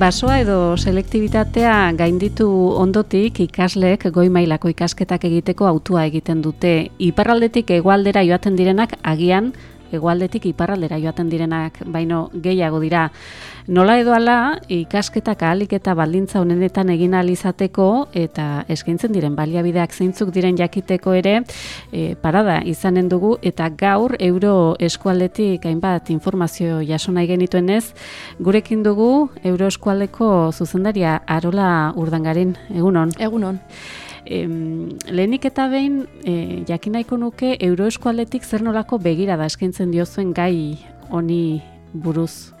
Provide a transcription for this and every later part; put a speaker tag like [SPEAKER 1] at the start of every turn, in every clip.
[SPEAKER 1] Basoa edo selektibitatea gainditu ondotik ikasleek goi mailako ikasketak egiteko autua egiten dute. Iparraldetik hegoaldera joaten direnak agian hegoaldetik iparraldera joaten direnak baino gehiago dira. Nola edo ala, ikasketak ahalik eta baldintza honenetan egin izateko eta eskaintzen diren baliabideak zeintzuk diren jakiteko ere e, parada izanen dugu eta gaur euro eskualdetik hainbat informazio jaso nahi genituen ez, gurekin dugu euro eskualdeko zuzendaria Arola Urdangarin, egunon?
[SPEAKER 2] Egunon.
[SPEAKER 1] Em, lehenik eta behin, e, jakin nahiko nuke euroeskualetik zer nolako begira da eskaintzen diozuen gai honi buruz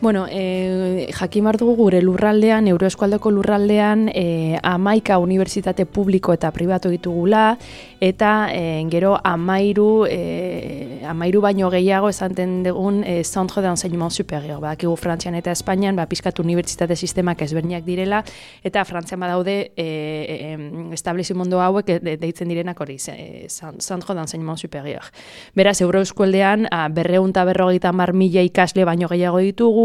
[SPEAKER 2] Bueno, e, jakin dugu gure lurraldean, Euroeskualdeko lurraldean, e, amaika unibertsitate publiko eta pribatu ditugula, eta e, gero amairu, e, amairu baino gehiago esanten dugun e, Centre d'Enseignement Superior. Ba, Frantzian eta Espainian, ba, pizkat unibertsitate sistemak ezberniak direla, eta Frantzian badaude e, e, establezimondo hauek deitzen direnak hori, e, Centre d'Enseignement Superior. Beraz, Euroeskualdean, berreunta berrogeita mar mila ikasle baino gehiago ditugu,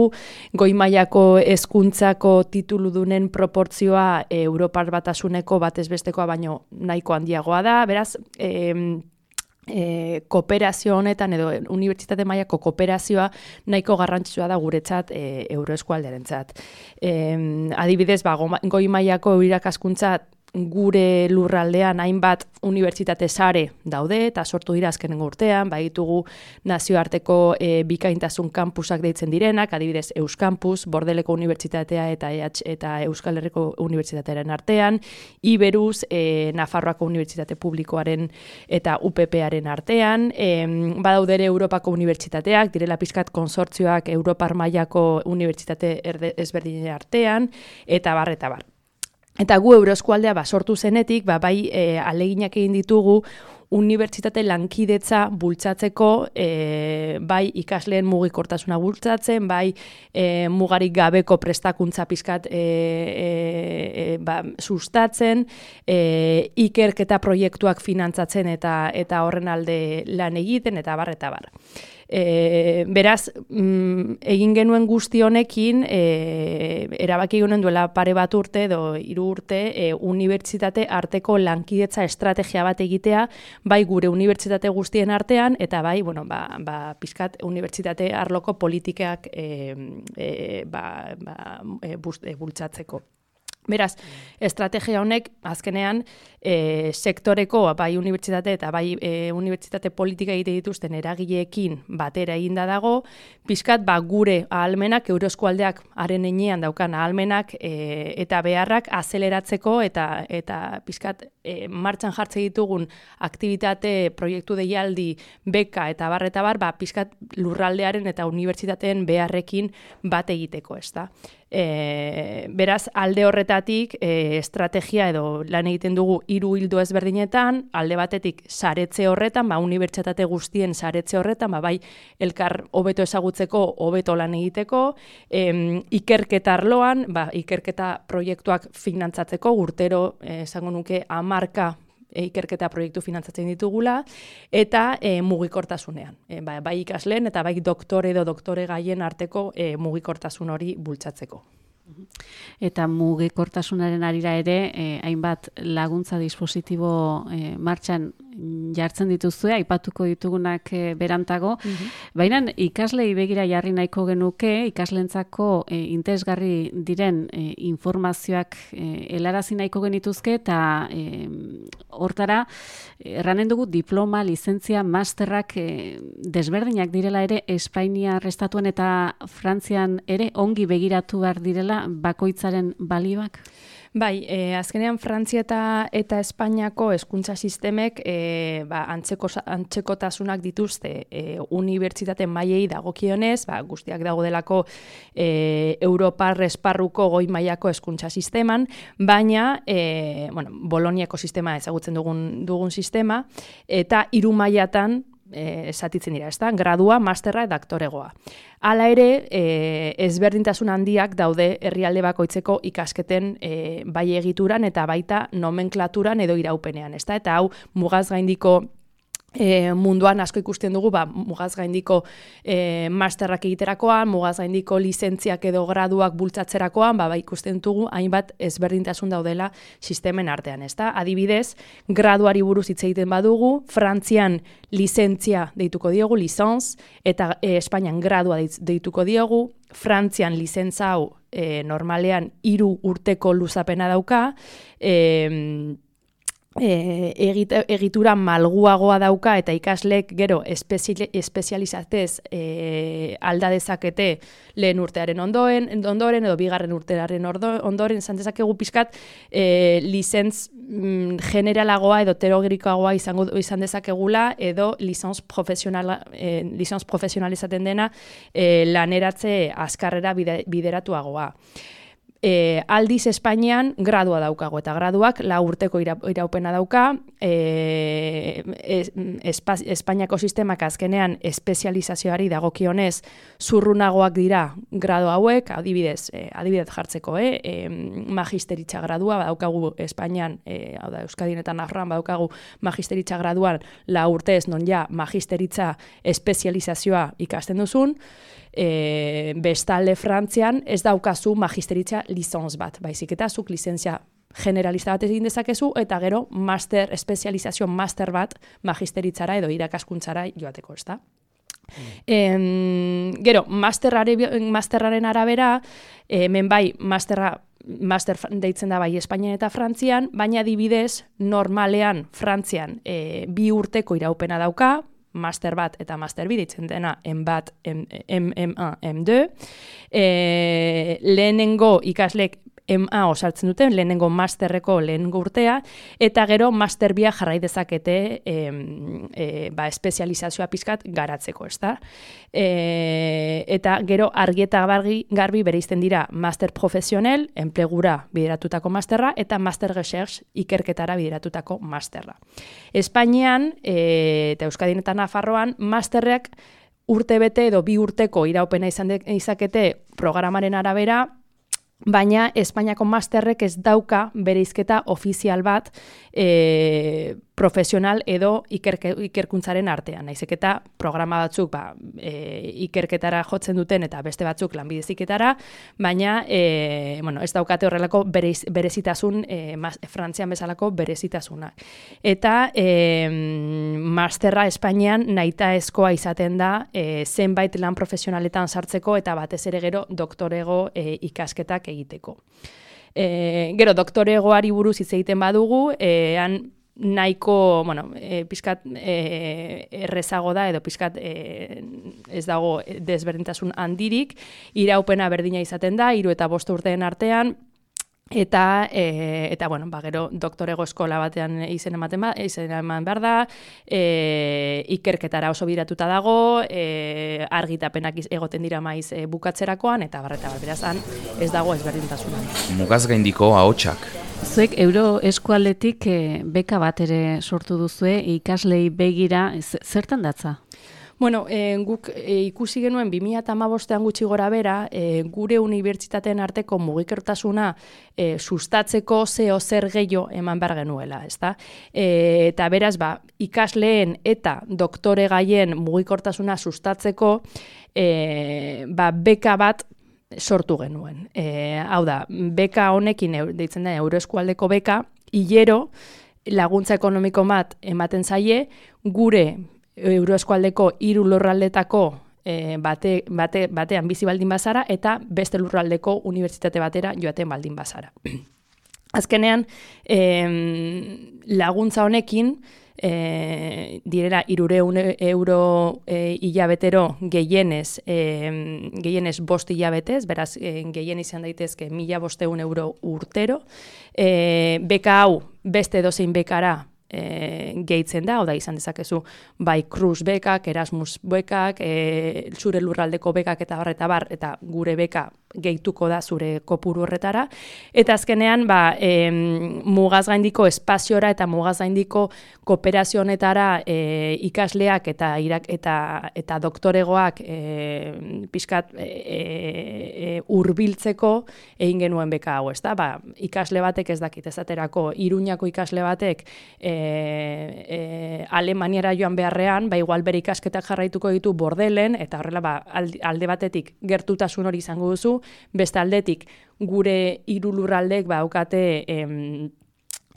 [SPEAKER 2] goi mailako hezkuntzako tituludunen proportzioa e, Europar batasuneko batez baino nahiko handiagoa da. Beraz, e, e, kooperazio honetan edo unibertsitate mailako kooperazioa nahiko garrantzitsua da guretzat e, euroeskualderentzat. E, adibidez, ba, goi mailako irakaskuntza gure lurraldean hainbat unibertsitate sare daude eta sortu dira azkenengo urtean, bai ditugu nazioarteko e, bikaintasun kampusak deitzen direnak, adibidez Euskampus, Bordeleko Unibertsitatea eta EH eta Euskal Herriko Unibertsitatearen artean, Iberuz, e, Nafarroako Unibertsitate Publikoaren eta UPParen artean, e, badaudere Europako Unibertsitateak, direla pizkat konsortzioak Europar mailako unibertsitate ezberdinen artean, eta bar, eta bar. Eta gu Euroeskualdea ba sortu zenetik, ba bai e, aleginak egin ditugu unibertsitate lankidetza bultzatzeko, e, bai ikasleen mugikortasuna bultzatzen, bai e, mugarik gabeko prestakuntza pizkat e, e, e, ba, sustatzen, e, ikerketa proiektuak finantzatzen eta eta horren alde lan egiten eta bar eta bar. E, beraz, mm, egin genuen guzti honekin, e, erabaki genuen duela pare bat urte edo hiru urte, e, unibertsitate arteko lankidetza estrategia bat egitea, bai gure unibertsitate guztien artean, eta bai, bueno, ba, ba, pizkat unibertsitate arloko politikak e, e, ba, ba, e, e bultzatzeko. Beraz, estrategia honek azkenean e, sektoreko bai unibertsitate eta bai e, unibertsitate politika egite dituzten eragileekin batera eginda dago, pizkat ba gure ahalmenak euroskualdeak haren enean daukan ahalmenak e, eta beharrak azeleratzeko eta eta pizkat e, martxan jartze ditugun aktivitate proiektu deialdi beka eta bar eta bar ba pizkat lurraldearen eta unibertsitateen beharrekin bat egiteko, ezta. E, beraz, alde horretatik e, estrategia edo lan egiten dugu hiru hildo ezberdinetan, alde batetik saretze horretan, ba, unibertsitate guztien saretze horretan, ba, bai elkar hobeto ezagutzeko, hobeto lan egiteko, e, ikerketa arloan, ba, ikerketa proiektuak finantzatzeko, urtero, e, esango nuke, amarka e, ikerketa proiektu finantzatzen ditugula, eta e, mugikortasunean. E, ba, bai ikasleen eta bai doktore edo doktore gaien arteko e, mugikortasun hori bultzatzeko.
[SPEAKER 1] Eta mugikortasunaren arira ere, eh, hainbat laguntza dispositibo eh, martxan jartzen dituzue, aipatuko ditugunak e, berantago, mm baina ikaslei begira jarri nahiko genuke, ikaslentzako e, interesgarri diren e, informazioak e, helarazi nahiko genituzke, eta e, hortara, erranen dugu diploma, lizentzia, masterrak e, desberdinak direla ere, Espainia restatuen eta Frantzian ere ongi begiratu behar direla bakoitzaren balioak?
[SPEAKER 2] Bai, e, azkenean Frantzia eta, eta Espainiako hezkuntza sistemek e, ba, antzeko, antzekotasunak dituzte e, unibertsitate maiei dagokionez, ba, guztiak dago delako e, Europar esparruko goi mailako hezkuntza sisteman, baina e, bueno, Boloniako sistema ezagutzen dugun, dugun sistema, eta hiru mailatan e, esatitzen dira, ezta? Gradua, masterra eta aktoregoa. Hala ere, e, ezberdintasun handiak daude herrialde bakoitzeko ikasketen e, bai egituran eta baita nomenklaturan edo iraupenean, ezta? Eta hau mugaz gaindiko E, munduan asko ikusten dugu, ba, mugaz gaindiko e, masterrak egiterakoan, mugaz gaindiko lizentziak edo graduak bultzatzerakoan, ba, ba ikusten dugu, hainbat ezberdintasun daudela sistemen artean, ezta? Adibidez, graduari buruz hitz egiten badugu, Frantzian lizentzia deituko diogu, licenz, eta e, Espainian gradua deituko diogu, Frantzian lizentza hau e, normalean hiru urteko luzapena dauka, e, e, egitura malguagoa dauka eta ikaslek gero espezializatez e, alda dezakete lehen urtearen ondoen, ondoren edo bigarren urtearen ondoren izan dezakegu pizkat e, lizentz mm, generalagoa edo terogerikoagoa izango izan dezakegula edo lizenz profesionala e, lizenz profesionalizaten dena e, laneratze azkarrera bideratuagoa. E, aldiz Espainian gradua daukago eta graduak la urteko iraupena dauka e, Espainiako sistemak azkenean espezializazioari dagokionez zurrunagoak dira gradu hauek adibidez, e, adibidez jartzeko e, e, magisteritza gradua badaukagu Espainian e, hau da, Euskadin eta Nafarroan badaukagu magisteritza graduan la urtez non ja magisteritza espezializazioa ikasten duzun e, bestalde Frantzian ez daukazu magisteritza lizenz bat, baizik eta zuk lizentzia generalista bat egin dezakezu eta gero master espezializazio master bat magisteritzara edo irakaskuntzara joateko, ezta? Mm. gero, masterraren arabera, hemen bai, masterra master deitzen da bai Espainian eta Frantzian, baina adibidez normalean Frantzian e, bi urteko iraupena dauka, master bat eta master bi ditzen dena en bat, M1, M2. E, lehenengo ikaslek MA osartzen duten, lehenengo masterreko lehenengo urtea, eta gero master bia jarrai dezakete e, e, ba, espezializazioa pizkat garatzeko, ez da? E, eta gero argi eta garbi, garbi bere izten dira master profesional, enplegura bideratutako masterra, eta master research ikerketara bideratutako masterra. Espainian, e, eta Euskadin eta Nafarroan, masterreak urte bete edo bi urteko iraupena izan izakete programaren arabera, baina Espainiako masterrek ez dauka bereizketa ofizial bat e, profesional edo ikerke, ikerkuntzaren artean. Naizek eta programa batzuk ba, e, ikerketara jotzen duten eta beste batzuk lanbideziketara, baina e, bueno, ez daukate horrelako berez, berezitasun e, Frantzian bezalako berezitasunak. Eta e, masterra Espainian naita eskoa izaten da e, zenbait lan profesionaletan sartzeko eta batez ere gero doktorego e, ikasketak egiteko. E, gero doktoregoari buruz hitz egiten badugu, e, han nahiko, bueno, e, pizkat e, errezago da edo pizkat e, ez dago desberdintasun handirik, iraupena berdina izaten da, hiru eta bost urteen artean, Eta, e, eta bueno, ba, gero doktorego eskola batean izen ematen ba, izen eman behar da, e, ikerketara oso biratuta dago, e, argitapenak egoten dira maiz e, bukatzerakoan, eta barreta bat berazan ez dago ezberdintasuna.
[SPEAKER 3] Mugaz gaindiko ahotsak.
[SPEAKER 1] Zuek euro eskualetik e, beka bat ere sortu duzue, ikaslei begira, zertan datza?
[SPEAKER 2] Bueno, e, guk e, ikusi genuen 2008an gutxi gora bera, e, gure unibertsitateen arteko mugikertasuna e, sustatzeko zeo zer gehiago eman behar genuela, ezta? E, eta beraz, ba, ikasleen eta doktore gaien mugikortasuna sustatzeko e, ba, beka bat sortu genuen. E, hau da, beka honekin, deitzen da, euroeskualdeko beka, hilero, laguntza ekonomiko bat ematen zaie, gure Euroeskualdeko hiru lurraldetako e, bate, bate, batean bizi baldin bazara eta beste lurraldeko unibertsitate batera joaten baldin bazara. Azkenean, e, laguntza honekin, e, direra irureun euro e, hilabetero gehienez, e, gehienez bost hilabetez, beraz e, gehien izan daitezke mila bosteun euro urtero. E, beka hau, beste dozein bekara e, gehitzen da, oda izan dezakezu bai Cruz bekak, Erasmus bekak, e, zure lurraldeko bekak eta bar eta bar eta gure beka gehituko da zure kopuru horretara eta azkenean ba e, mugaz gaindiko espaziora eta mugaz gaindiko kooperazio honetara e, ikasleak eta irak, eta eta doktoregoak e, pixkat e, e, hurbiltzeko egin genuen beka hau, ezta? Ba, ikasle batek ez dakit ezaterako Iruñako ikasle batek e, e, Alemaniara joan beharrean, ba igual bere ikasketak jarraituko ditu bordelen, eta horrela ba, alde batetik gertutasun hori izango duzu, beste aldetik gure hiru lurraldek ba aukate em,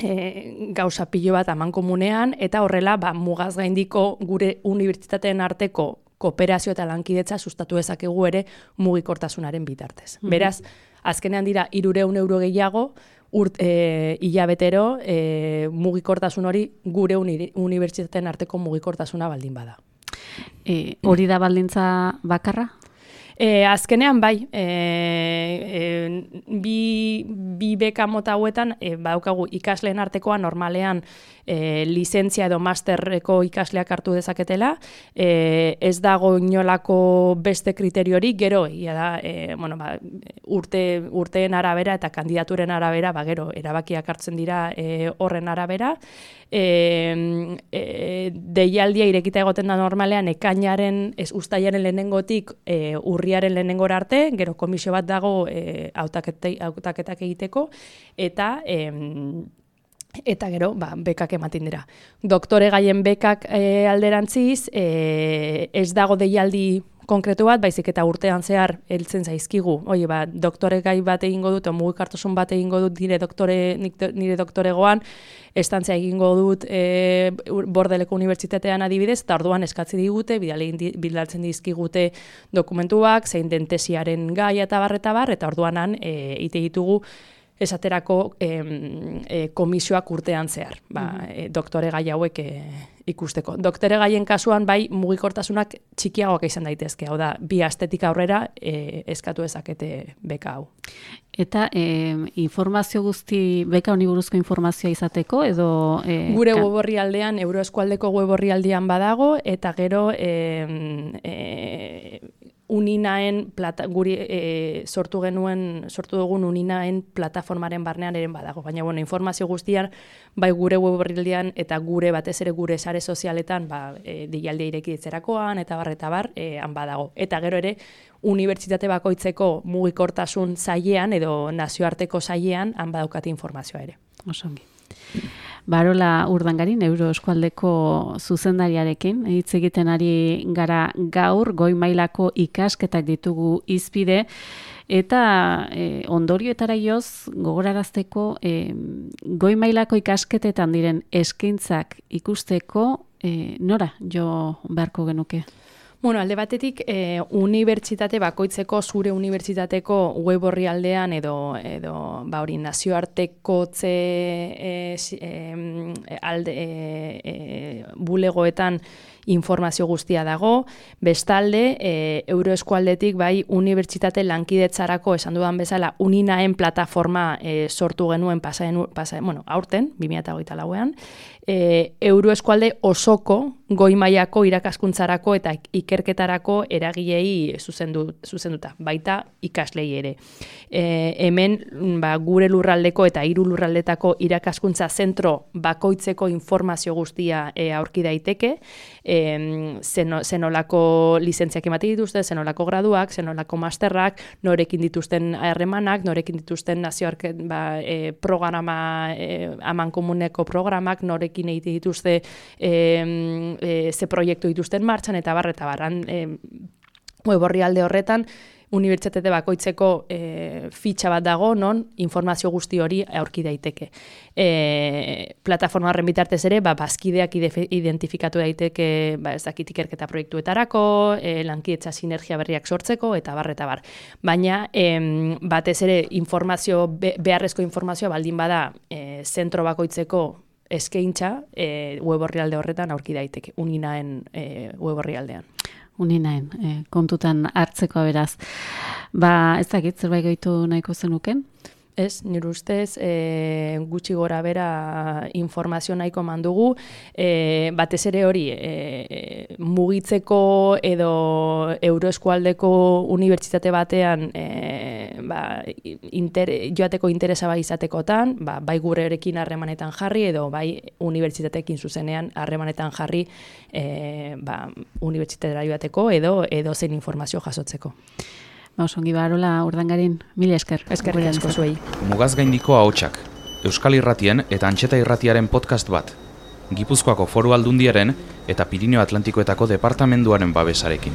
[SPEAKER 2] e, gauza pilo bat aman komunean, eta horrela ba, mugaz gaindiko gure unibertsitateen arteko kooperazio eta lankidetza sustatu dezakegu ere mugikortasunaren bitartez. Mhm. Beraz, azkenean dira irureun euro gehiago, urt, e, hilabetero e, mugikortasun hori gure unibertsitateen arteko mugikortasuna baldin bada.
[SPEAKER 1] E, hori da baldintza bakarra?
[SPEAKER 2] E, azkenean bai, e, e, bi, bi beka mota hauetan, e, badaukagu ikasleen artekoa normalean e, lizentzia edo masterreko ikasleak hartu dezaketela, e, ez dago inolako beste kriteriori, gero, ia da, e, bueno, ba, urte, urteen arabera eta kandidaturen arabera, ba, gero, erabakiak hartzen dira e, horren arabera, e, e, deialdia irekita egoten da normalean, ekainaren, ez ustaiaren lehenengotik e, urriaren lehenengora arte, gero komisio bat dago e, autaketak egiteko, eta... E, Eta gero, ba, bekak ematen dira. Doktore gaien bekak e, alderantziz, e, ez dago deialdi konkretu bat, baizik eta urtean zehar heltzen zaizkigu. Oie, ba, doktore gai bat egingo dut, mugik hartosun bat egingo dut nire, doktore, nire doktoregoan, estantzia egingo dut e, bordeleko unibertsitatean adibidez, eta orduan eskatzi digute, bidaltzen dizkigute dokumentuak, zein dentesiaren gai eta barreta bar, eta orduanan e, ite ditugu, esaterako e, komisioak urtean zehar, ba, e, doktore gai hauek e, ikusteko. Doktore gaien kasuan bai mugikortasunak txikiagoak izan daitezke, hau da, bi astetik aurrera e, eskatu ezakete beka hau.
[SPEAKER 1] Eta e, informazio guzti, beka honi buruzko informazioa izateko, edo...
[SPEAKER 2] E, Gure web horri aldean, Euroeskualdeko web horri aldean badago, eta gero... E, e, uninaen plata, guri e, sortu genuen sortu dugun uninaen plataformaren barnean eren badago. Baina bueno informazio guztian bai gure web eta gure batez ere gure sare sozialetan ba e, deialde irekitzerakoan eta bar eta bar e, han badago. Eta gero ere unibertsitate bakoitzeko mugikortasun sailean edo nazioarteko sailean han badaukate informazioa ere.
[SPEAKER 1] Osongi Barola Urdangarin, Euro Eskualdeko zuzendariarekin, hitz egiten ari gara gaur, goi mailako ikasketak ditugu izpide, eta e, ondorioetara joz, gogorarazteko, e, goi mailako ikasketetan diren eskintzak ikusteko, e, nora jo beharko genuke?
[SPEAKER 2] Bueno, alde batetik, e, unibertsitate bakoitzeko, zure unibertsitateko web horri aldean edo, edo ba hori nazioarteko tze e, e, alde, e, bulegoetan informazio guztia dago. Bestalde, e, Euroeskualdetik bai unibertsitate lankidetzarako esan dudan bezala uninaen plataforma e, sortu genuen pasaen, pasaen, bueno, aurten, 2008 lauean, e, Euroeskualde osoko goi mailako irakaskuntzarako eta ikerketarako eragilei zuzendu, zuzenduta, baita ikaslei ere. E, hemen ba, gure lurraldeko eta hiru lurraldetako irakaskuntza zentro bakoitzeko informazio guztia e, aurki daiteke, e, zenolako lizentziak emate dituzte, zenolako graduak, zenolako masterrak, norekin dituzten harremanak, norekin dituzten nazioarke ba, e, programa, e, aman komuneko programak, norekin egite dituzte e, e, ze proiektu dituzten martxan, eta barreta barran, e, web alde horretan, unibertsitate bakoitzeko e, fitxa bat dago, non informazio guzti hori aurki daiteke. E, plataforma horren bitartez ere, ba, bazkideak identifikatu daiteke ba, ez ikerketa proiektuetarako, e, lankietza sinergia berriak sortzeko, eta bar, eta bar. Baina, em, batez ere, informazio, beharrezko informazioa baldin bada, e, zentro bakoitzeko eskaintza e, web alde horretan aurki daiteke, uninaen e, web aldean
[SPEAKER 1] uninaen e, kontutan hartzeko beraz. Ba, ez dakit, zerbait gaitu nahiko zenuken?
[SPEAKER 2] Ez, nire ustez, e, gutxi gora bera informazio nahiko mandugu, e, batez ere hori, e, mugitzeko edo euroeskualdeko unibertsitate batean e, ba, inter, joateko interesa bai izatekotan, ba, bai gure erekin harremanetan jarri edo bai unibertsitatekin zuzenean harremanetan jarri e, ba, unibertsitatera joateko edo edo zen informazio jasotzeko.
[SPEAKER 1] Ba, osongi barola urdangarin, mila esker.
[SPEAKER 2] Esker asko zuei.
[SPEAKER 3] Mugaz gaindiko ahotsak, Euskal Irratien eta Antxeta Irratiaren podcast bat. Gipuzkoako foru aldundiaren eta Pirineo Atlantikoetako departamenduaren babesarekin.